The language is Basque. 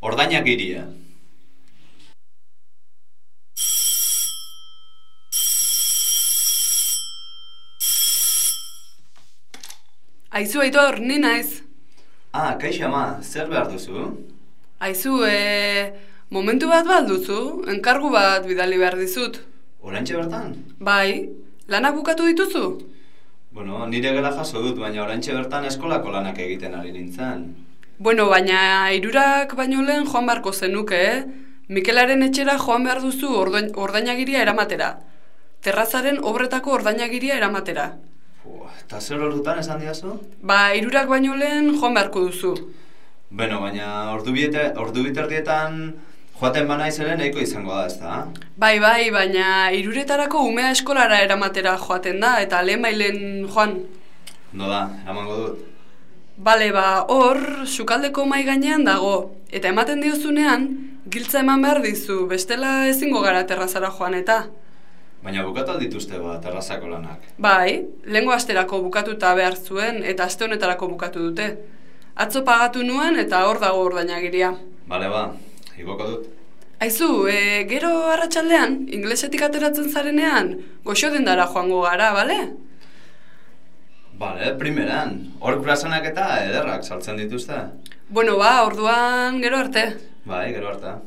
Ordainak iria. Aizu, aitor, ni naiz. Ah, kaixo ama, zer behar duzu? Aizu, e, momentu bat bat duzu, enkargu bat bidali behar dizut. Orantxe bertan? Bai, lanak bukatu dituzu? Bueno, nire gela jaso dut, baina orantxe bertan eskolako lanak egiten ari nintzen. Bueno, baina irurak baino lehen joan beharko zenuke, eh? Mikelaren etxera joan behar duzu ordain, ordainagiria eramatera. Terrazaren obretako ordainagiria eramatera. Eta zer ordutan esan diazu? Ba, irurak baino lehen joan beharko duzu. Beno, baina ordu, biete, ordu biterdietan joaten banaiz ere nahiko izango da, ez da? Bai, bai, baina iruretarako umea eskolara eramatera joaten da, eta lehen bailen joan. No da, eramango dut. Bale, ba, hor, sukaldeko mai gainean dago, eta ematen diozunean, giltza eman behar dizu, bestela ezingo gara terrazara joan eta. Baina bukatu aldituzte ba, terrazako lanak. Bai, lehengo asterako bukatuta behar zuen, eta aste honetarako bukatu dute. Atzo pagatu nuen, eta hor dago ordainagiria. Bale ba, igoko dut. Aizu, e, gero arratsaldean inglesetik ateratzen zarenean, goxo dendara joango gara, bale? Bale, primeran. Hor kurasanak eta ederrak saltzen dituzte. Bueno, ba, orduan gero arte. Bai, gero harta.